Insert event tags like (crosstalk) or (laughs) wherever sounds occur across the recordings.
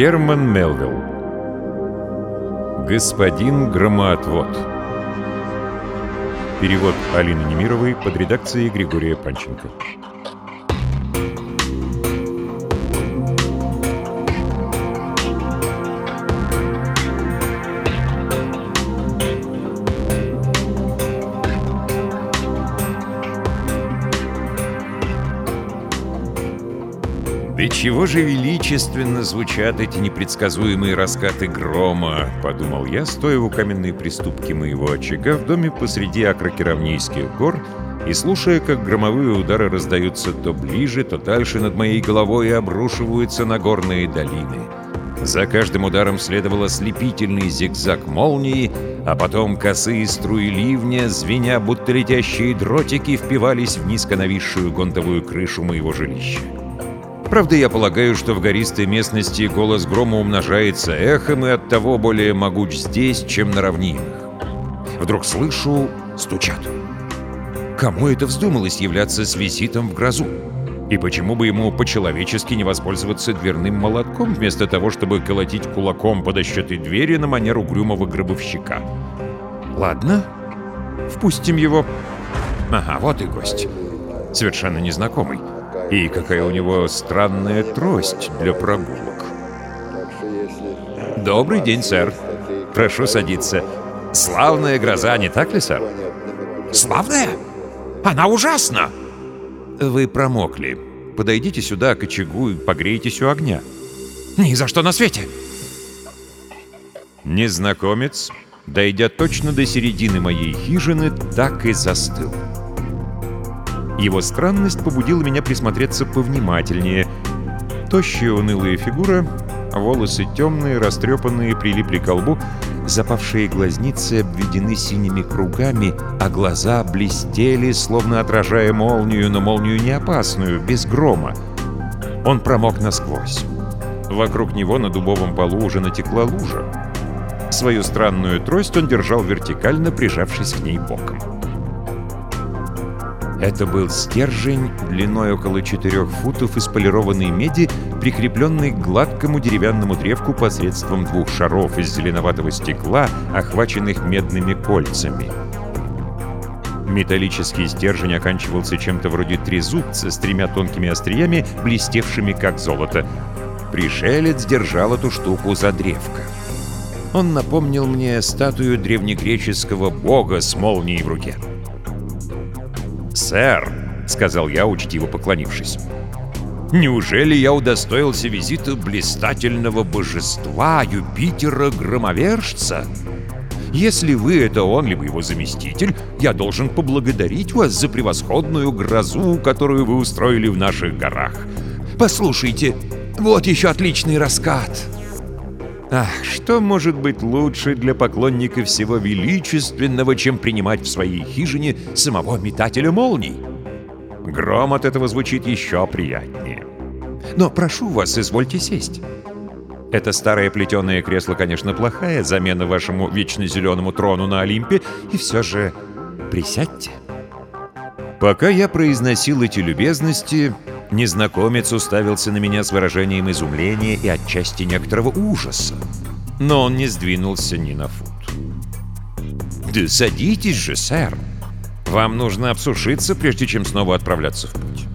Герман Мелвилл. Господин Громоотвод Перевод Алины Немировой под редакцией Григория Панченко чего же величественно звучат эти непредсказуемые раскаты грома!» — подумал я, стоя у каменной приступки моего очага в доме посреди Акрокеравнийских гор и слушая, как громовые удары раздаются то ближе, то дальше над моей головой и обрушиваются на горные долины. За каждым ударом следовал ослепительный зигзаг молнии, а потом косые струи ливня, звеня, будто летящие дротики, впивались в низко нависшую гонтовую крышу моего жилища. Правда, я полагаю, что в гористой местности голос грома умножается эхом и оттого более могуч здесь, чем на равнинах. Вдруг слышу, стучат. Кому это вздумалось являться с визитом в грозу? И почему бы ему по-человечески не воспользоваться дверным молотком, вместо того, чтобы колотить кулаком по дощатой двери на манер угрюмого гробовщика? Ладно, впустим его. Ага, вот и гость. Совершенно незнакомый. И какая у него странная трость для прогулок. Добрый день, сэр. Прошу садиться. Славная гроза, не так ли, сэр? Славная? Она ужасна! Вы промокли. Подойдите сюда к очагу и погрейтесь у огня. Ни за что на свете! Незнакомец, дойдя точно до середины моей хижины, так и застыл. Его странность побудила меня присмотреться повнимательнее. Тощая унылая фигура, волосы темные, растрепанные, прилипли к лбу, запавшие глазницы обведены синими кругами, а глаза блестели, словно отражая молнию, но молнию не опасную, без грома. Он промок насквозь. Вокруг него на дубовом полу уже натекла лужа. Свою странную трость он держал вертикально, прижавшись к ней боком. Это был стержень длиной около 4 футов из полированной меди, прикрепленный к гладкому деревянному древку посредством двух шаров из зеленоватого стекла, охваченных медными кольцами. Металлический стержень оканчивался чем-то вроде трезубца с тремя тонкими остриями, блестевшими как золото. Пришелец держал эту штуку за древко. Он напомнил мне статую древнегреческого бога с молнией в руке. «Сэр», — сказал я, учтиво поклонившись, — «неужели я удостоился визита блистательного божества Юпитера-громовержца? Если вы — это он, либо его заместитель, я должен поблагодарить вас за превосходную грозу, которую вы устроили в наших горах. Послушайте, вот еще отличный раскат!» Ах, что может быть лучше для поклонника всего величественного, чем принимать в своей хижине самого метателя молний? Гром от этого звучит еще приятнее. Но прошу вас, извольте сесть. Это старое плетеное кресло, конечно, плохая замена вашему вечно зеленому трону на Олимпе, и все же присядьте. Пока я произносил эти любезности, Незнакомец уставился на меня с выражением изумления и отчасти некоторого ужаса. Но он не сдвинулся ни на фут. «Да садитесь же, сэр! Вам нужно обсушиться, прежде чем снова отправляться в путь».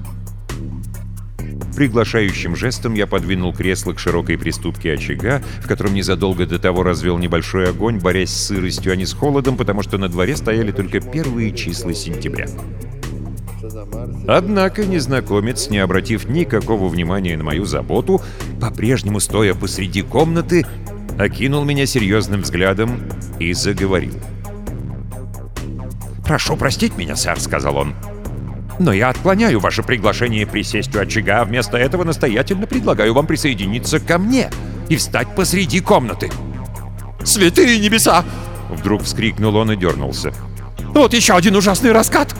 Приглашающим жестом я подвинул кресло к широкой приступке очага, в котором незадолго до того развел небольшой огонь, борясь с сыростью, а не с холодом, потому что на дворе стояли только первые числа сентября. Однако незнакомец, не обратив никакого внимания на мою заботу, по-прежнему стоя посреди комнаты, окинул меня серьезным взглядом и заговорил. «Прошу простить меня, сэр», — сказал он. «Но я отклоняю ваше приглашение присесть у очага, вместо этого настоятельно предлагаю вам присоединиться ко мне и встать посреди комнаты». «Святые небеса!» Вдруг вскрикнул он и дернулся. «Вот еще один ужасный раскат!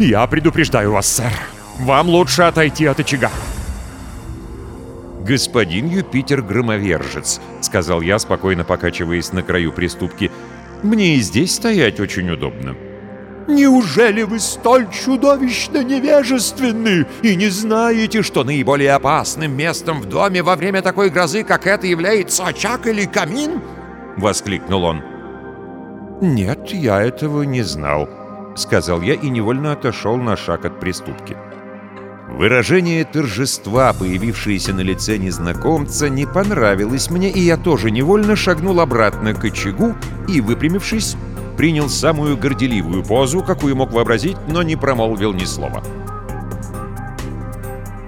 Я предупреждаю вас, сэр. Вам лучше отойти от очага. «Господин Юпитер-громовержец», — сказал я, спокойно покачиваясь на краю приступки, — «мне и здесь стоять очень удобно». Неужели вы столь чудовищно невежественны и не знаете, что наиболее опасным местом в доме во время такой грозы, как это, является очаг или камин?» — воскликнул он. «Нет, я этого не знал», — сказал я и невольно отошел на шаг от приступки. Выражение торжества, появившееся на лице незнакомца, не понравилось мне, и я тоже невольно шагнул обратно к очагу и, выпрямившись, принял самую горделивую позу, какую мог вообразить, но не промолвил ни слова.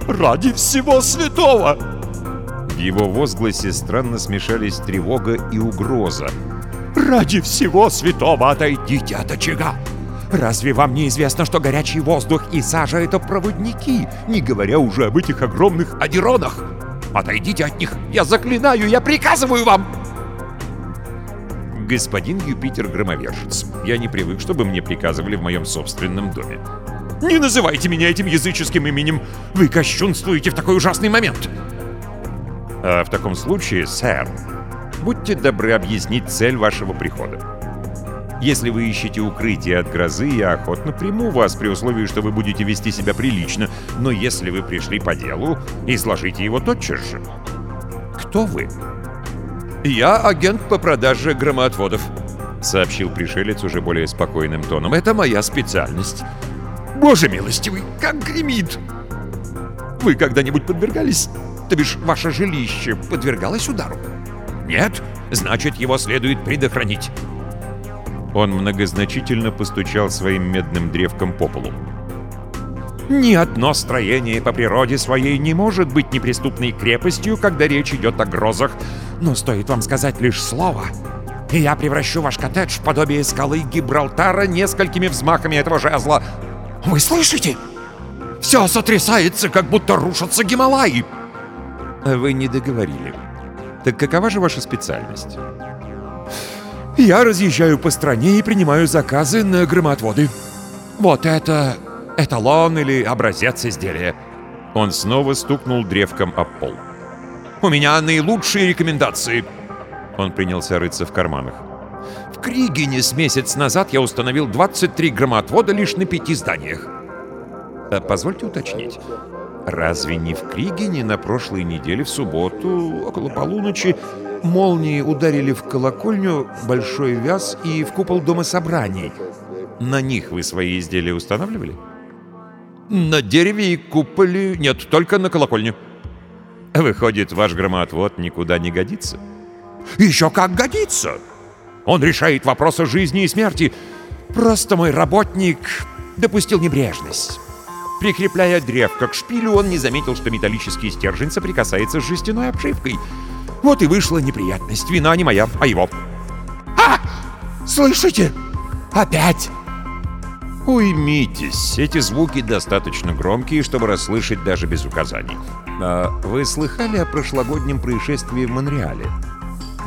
«Ради всего святого!» В его возгласе странно смешались тревога и угроза. «Ради всего святого отойдите от очага! Разве вам не известно, что горячий воздух и сажа — это проводники, не говоря уже об этих огромных адеронах? Отойдите от них! Я заклинаю, я приказываю вам!» «Господин Юпитер-громовержец, я не привык, чтобы мне приказывали в моем собственном доме. Не называйте меня этим языческим именем! Вы кощунствуете в такой ужасный момент!» «А в таком случае, сэр, будьте добры объяснить цель вашего прихода. Если вы ищете укрытие от грозы, я охотно приму вас при условии, что вы будете вести себя прилично. Но если вы пришли по делу, изложите его тотчас же. Кто вы? Я агент по продаже громоотводов, сообщил пришелец уже более спокойным тоном. Это моя специальность. Боже милостивый, как гремит! Вы когда-нибудь подвергались, то бишь ваше жилище подвергалось удару? Нет? Значит, его следует предохранить. Он многозначительно постучал своим медным древком по полу. Ни одно строение по природе своей не может быть неприступной крепостью, когда речь идет о грозах. Но стоит вам сказать лишь слово, и я превращу ваш коттедж в подобие скалы Гибралтара несколькими взмахами этого жезла. Вы слышите? Все сотрясается, как будто рушатся Гималаи. Вы не договорили. Так какова же ваша специальность? Я разъезжаю по стране и принимаю заказы на громоотводы. Вот это эталон или образец изделия. Он снова стукнул древком об пол. «У меня наилучшие рекомендации!» Он принялся рыться в карманах. «В Кригине с месяц назад я установил 23 громоотвода лишь на пяти зданиях». А «Позвольте уточнить, разве не в Кригине на прошлой неделе в субботу, около полуночи, молнии ударили в колокольню, большой вяз и в купол дома собраний. На них вы свои изделия устанавливали? На дереве и куполе нет, только на колокольню. Выходит, ваш громоотвод никуда не годится? Еще как годится! Он решает вопросы жизни и смерти. Просто мой работник допустил небрежность. Прикрепляя древко к шпилю, он не заметил, что металлический стержень соприкасается с жестяной обшивкой — вот и вышла неприятность. Вина не моя, а его. А! Слышите? Опять! Уймитесь. Эти звуки достаточно громкие, чтобы расслышать даже без указаний. А вы слыхали о прошлогоднем происшествии в Монреале?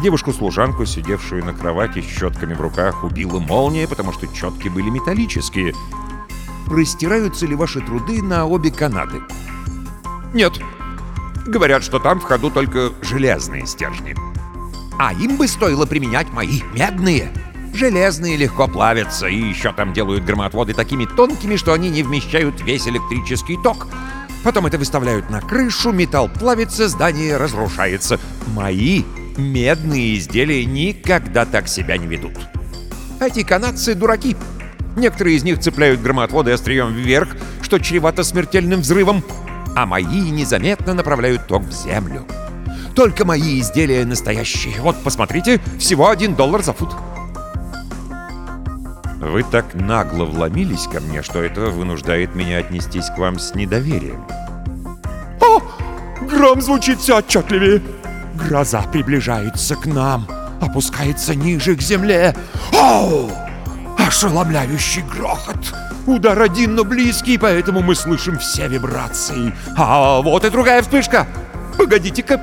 Девушку-служанку, сидевшую на кровати с четками в руках, убила молния, потому что четки были металлические. Простираются ли ваши труды на обе Канады? Нет. Говорят, что там в ходу только железные стержни. А им бы стоило применять мои медные. Железные легко плавятся, и еще там делают громоотводы такими тонкими, что они не вмещают весь электрический ток. Потом это выставляют на крышу, металл плавится, здание разрушается. Мои медные изделия никогда так себя не ведут. Эти канадцы дураки. Некоторые из них цепляют громоотводы острием вверх, что чревато смертельным взрывом, а мои незаметно направляют ток в землю. Только мои изделия настоящие. Вот, посмотрите, всего один доллар за фут. Вы так нагло вломились ко мне, что это вынуждает меня отнестись к вам с недоверием. О! Гром звучит все отчетливее. Гроза приближается к нам, опускается ниже к земле. Оу! Ошеломляющий грохот! Удар один, но близкий, поэтому мы слышим все вибрации. А вот и другая вспышка! Погодите-ка!»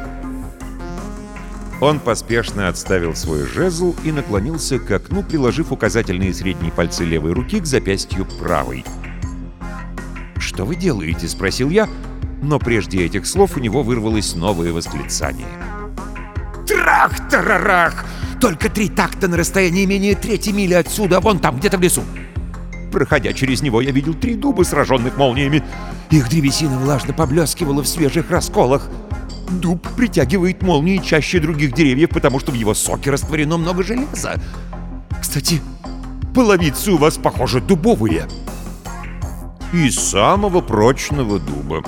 Он поспешно отставил свой жезл и наклонился к окну, приложив указательные средние пальцы левой руки к запястью правой. «Что вы делаете?» — спросил я, но прежде этих слов у него вырвалось новое восклицание. «Трах-тарарах! Только три такта на расстоянии менее трети мили отсюда, вон там, где-то в лесу!» Проходя через него, я видел три дуба, сраженных молниями. Их древесина влажно поблескивала в свежих расколах. Дуб притягивает молнии чаще других деревьев, потому что в его соке растворено много железа. Кстати, половицы у вас, похоже, дубовые. Из самого прочного дуба.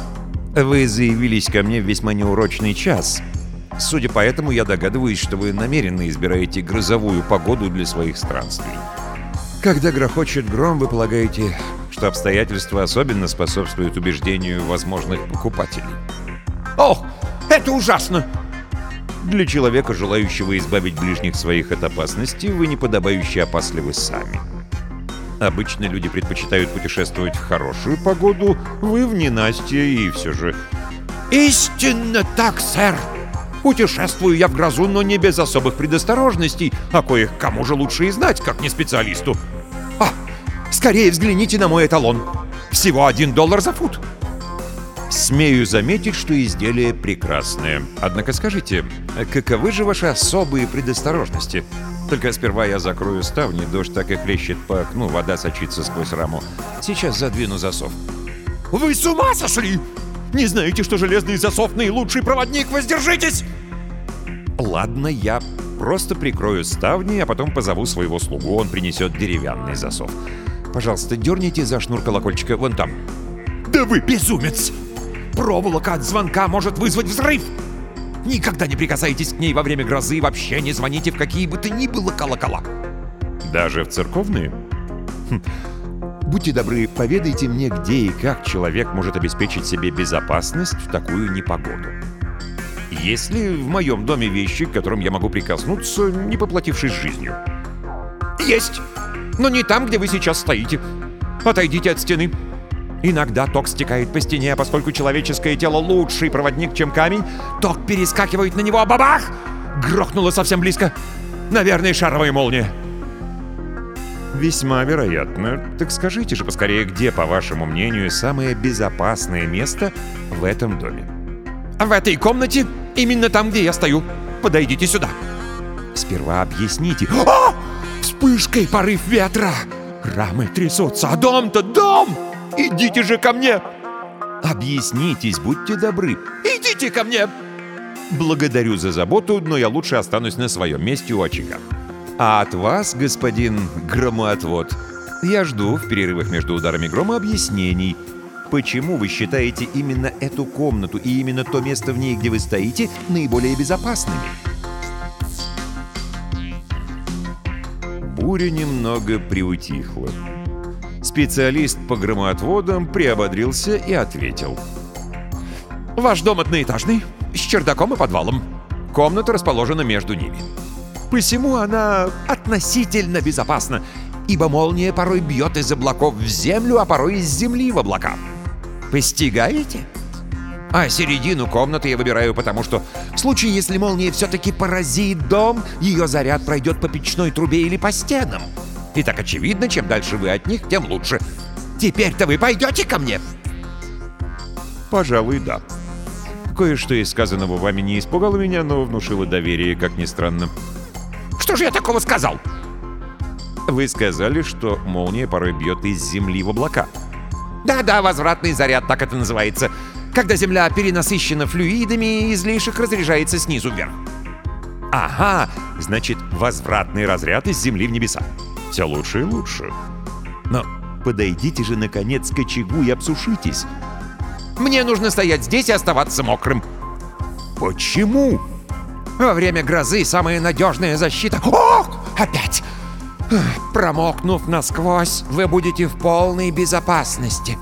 Вы заявились ко мне в весьма неурочный час. Судя по этому, я догадываюсь, что вы намеренно избираете грозовую погоду для своих странствий. Когда грохочет гром, вы полагаете, что обстоятельства особенно способствуют убеждению возможных покупателей. Ох, это ужасно! Для человека, желающего избавить ближних своих от опасности, вы неподобающе опасливы сами. Обычно люди предпочитают путешествовать в хорошую погоду, вы в ненастье и все же... «Истинно так, сэр! Путешествую я в грозу, но не без особых предосторожностей, а кое-кому же лучше и знать, как не специалисту. А, скорее взгляните на мой эталон. Всего один доллар за фут!» Смею заметить, что изделие прекрасное. Однако скажите, каковы же ваши особые предосторожности? Только сперва я закрою ставни, дождь так и хлещет по окну, вода сочится сквозь раму. Сейчас задвину засов. Вы с ума сошли? Не знаете, что железный засов наилучший проводник? Воздержитесь! Ладно, я просто прикрою ставни, а потом позову своего слугу, он принесет деревянный засов. Пожалуйста, дерните за шнур колокольчика вон там. Да вы безумец! Проволока от звонка может вызвать взрыв! Никогда не прикасайтесь к ней во время грозы и вообще не звоните в какие бы то ни было колокола. Даже в церковные? Хм. Будьте добры, поведайте мне, где и как человек может обеспечить себе безопасность в такую непогоду. Есть ли в моем доме вещи, к которым я могу прикоснуться, не поплатившись жизнью? Есть! Но не там, где вы сейчас стоите. Отойдите от стены. Иногда ток стекает по стене, а поскольку человеческое тело лучший проводник, чем камень, ток перескакивает на него, а бабах! Грохнуло совсем близко. Наверное, шаровая молния. Весьма вероятно. Так скажите же поскорее, где, по вашему мнению, самое безопасное место в этом доме? В этой комнате, именно там, где я стою. Подойдите сюда. Сперва объясните. О! Вспышкой порыв ветра. Рамы трясутся, а дом-то дом! Идите же ко мне! Объяснитесь, будьте добры. Идите ко мне! Благодарю за заботу, но я лучше останусь на своем месте у очага. А от вас, господин громоотвод, я жду в перерывах между ударами грома объяснений. Почему вы считаете именно эту комнату и именно то место в ней, где вы стоите, наиболее безопасными? Буря немного приутихла. Специалист по громоотводам приободрился и ответил. «Ваш дом одноэтажный, с чердаком и подвалом. Комната расположена между ними. Посему она относительно безопасна, ибо молния порой бьет из облаков в землю, а порой из земли в облака. Постигаете? А середину комнаты я выбираю, потому что в случае, если молния все-таки поразит дом, ее заряд пройдет по печной трубе или по стенам. И так очевидно, чем дальше вы от них, тем лучше. Теперь-то вы пойдете ко мне? Пожалуй, да. Кое-что из сказанного вами не испугало меня, но внушило доверие, как ни странно. Что же я такого сказал? Вы сказали, что молния порой бьет из земли в облака. Да-да, возвратный заряд, так это называется. Когда земля перенасыщена флюидами, излишек разряжается снизу вверх. Ага, значит, возвратный разряд из земли в небеса. Все лучше и лучше. Но подойдите же, наконец, к очагу и обсушитесь. Мне нужно стоять здесь и оставаться мокрым. Почему? Во время грозы самая надежная защита... Ох, опять! Промокнув насквозь, вы будете в полной безопасности.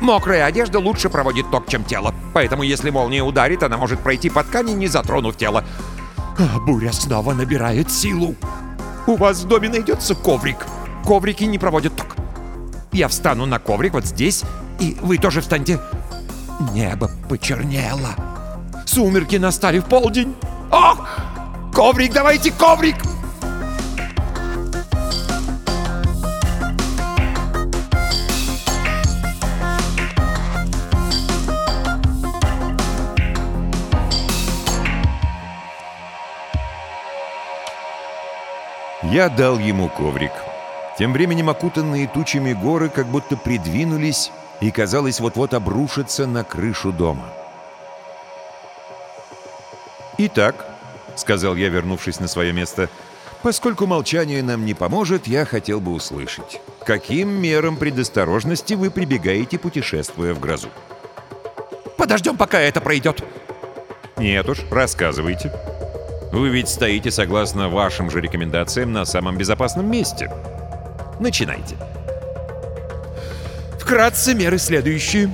Мокрая одежда лучше проводит ток, чем тело. Поэтому, если молния ударит, она может пройти по ткани, не затронув тело. А буря снова набирает силу. У вас в доме найдется коврик. Коврики не проводят ток. Я встану на коврик вот здесь, и вы тоже встаньте. Небо почернело. Сумерки настали в полдень. Ох! Коврик, давайте коврик! Я дал ему коврик. Тем временем окутанные тучами горы как будто придвинулись и, казалось, вот-вот обрушатся на крышу дома. «Итак», — сказал я, вернувшись на свое место, — «поскольку молчание нам не поможет, я хотел бы услышать, каким мерам предосторожности вы прибегаете, путешествуя в грозу?» «Подождем, пока это пройдет». «Нет уж, рассказывайте. Вы ведь стоите согласно вашим же рекомендациям на самом безопасном месте. Начинайте». Вкратце меры следующие.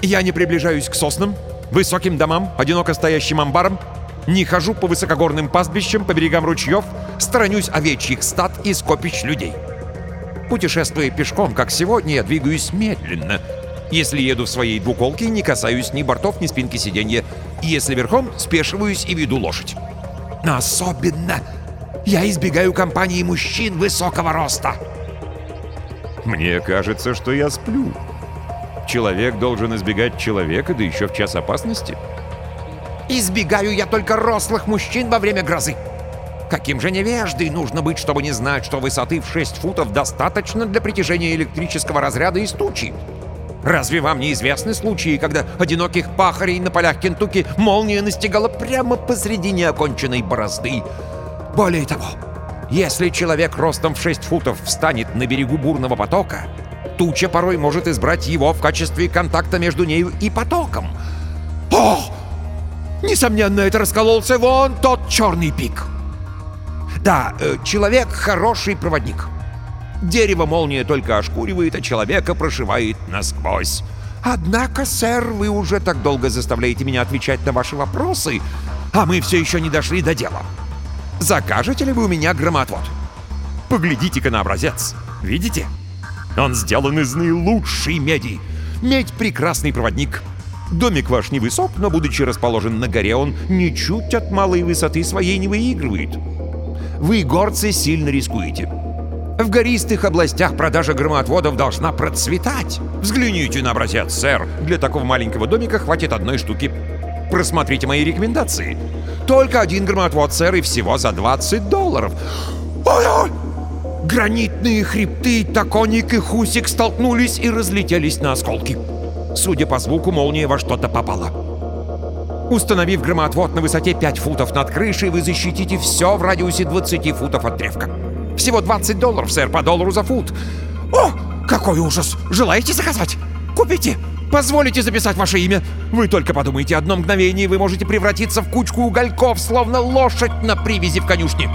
Я не приближаюсь к соснам, высоким домам, одиноко стоящим амбарам, не хожу по высокогорным пастбищам, по берегам ручьев, сторонюсь овечьих стад и скопищ людей. Путешествуя пешком, как сегодня, я двигаюсь медленно. Если еду в своей двуколке, не касаюсь ни бортов, ни спинки сиденья. Если верхом, спешиваюсь и веду лошадь. Но особенно я избегаю компании мужчин высокого роста. Мне кажется, что я сплю. Человек должен избегать человека, да еще в час опасности. Избегаю я только рослых мужчин во время грозы. Каким же невеждой нужно быть, чтобы не знать, что высоты в 6 футов достаточно для притяжения электрического разряда из тучи? Разве вам не известны случаи, когда одиноких пахарей на полях Кентукки молния настигала прямо посреди неоконченной борозды? Более того, если человек ростом в 6 футов встанет на берегу бурного потока, туча порой может избрать его в качестве контакта между нею и потоком. О! Несомненно, это раскололся вон тот черный пик. Да, э, человек хороший проводник. Дерево молния только ошкуривает, а человека прошивает насквозь. Однако, сэр, вы уже так долго заставляете меня отвечать на ваши вопросы, а мы все еще не дошли до дела. Закажете ли вы у меня громоотвод? Поглядите-ка на образец. Видите? Он сделан из наилучшей меди. Медь — прекрасный проводник. Домик ваш невысок, но, будучи расположен на горе, он ничуть от малой высоты своей не выигрывает. Вы, горцы, сильно рискуете. В гористых областях продажа громоотводов должна процветать. Взгляните на образец, сэр. Для такого маленького домика хватит одной штуки. Просмотрите мои рекомендации. Только один громоотвод, сэр, и всего за 20 долларов. Ой-ой! Гранитные хребты, Токоник и Хусик столкнулись и разлетелись на осколки. Судя по звуку, молния во что-то попала. Установив громоотвод на высоте 5 футов над крышей, вы защитите все в радиусе 20 футов от древка. Всего 20 долларов, сэр, по доллару за фут. О, какой ужас! Желаете заказать? Купите! Позволите записать ваше имя? Вы только подумайте, одно мгновение вы можете превратиться в кучку угольков, словно лошадь на привязи в конюшне.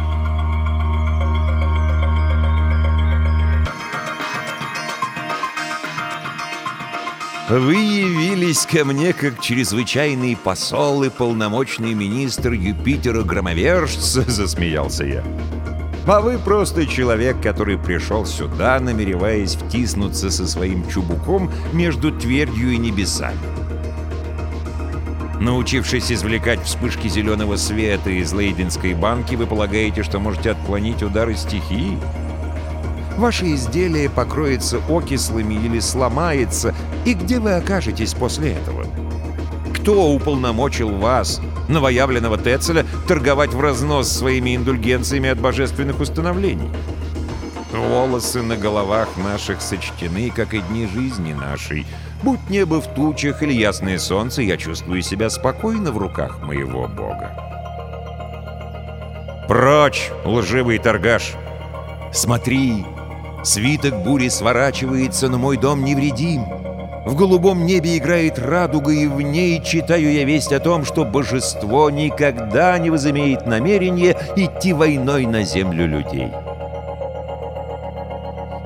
Вы явились ко мне как чрезвычайный посол и полномочный министр Юпитера-громовержца, (laughs) засмеялся я. А вы просто человек, который пришел сюда, намереваясь втиснуться со своим чубуком между твердью и небесами. Научившись извлекать вспышки зеленого света из лейденской банки, вы полагаете, что можете отклонить удары стихии? Ваше изделие покроется окислами или сломается, и где вы окажетесь после этого? Кто уполномочил вас, новоявленного Тецеля, торговать в разнос своими индульгенциями от божественных установлений? Волосы на головах наших сочтены, как и дни жизни нашей. Будь небо в тучах или ясное солнце, я чувствую себя спокойно в руках моего Бога. Прочь, лживый торгаш! Смотри, свиток бури сворачивается, но мой дом невредим. В голубом небе играет радуга, и в ней читаю я весть о том, что божество никогда не возымеет намерение идти войной на землю людей.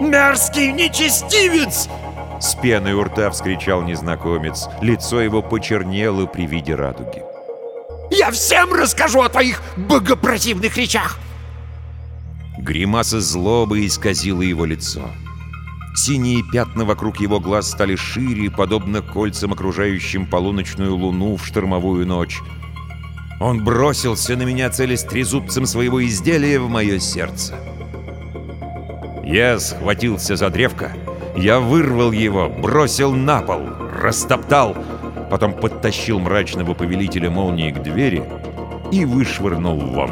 «Мерзкий нечестивец!» С пеной у рта вскричал незнакомец. Лицо его почернело при виде радуги. «Я всем расскажу о твоих богопротивных речах!» Гримаса злобы исказила его лицо. Синие пятна вокруг его глаз стали шире, подобно кольцам, окружающим полуночную луну в штормовую ночь. Он бросился на меня, целясь трезубцем своего изделия в мое сердце. Я схватился за древко, я вырвал его, бросил на пол, растоптал, потом подтащил мрачного повелителя молнии к двери и вышвырнул вон.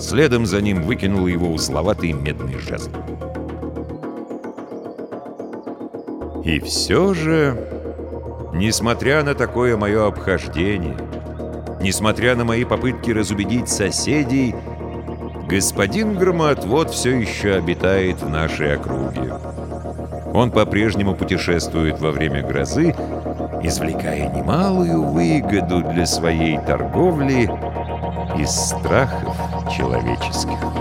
Следом за ним выкинул его узловатый медный жезл. И все же, несмотря на такое мое обхождение, несмотря на мои попытки разубедить соседей, господин Громоотвод все еще обитает в нашей округе. Он по-прежнему путешествует во время грозы, извлекая немалую выгоду для своей торговли из страхов человеческих.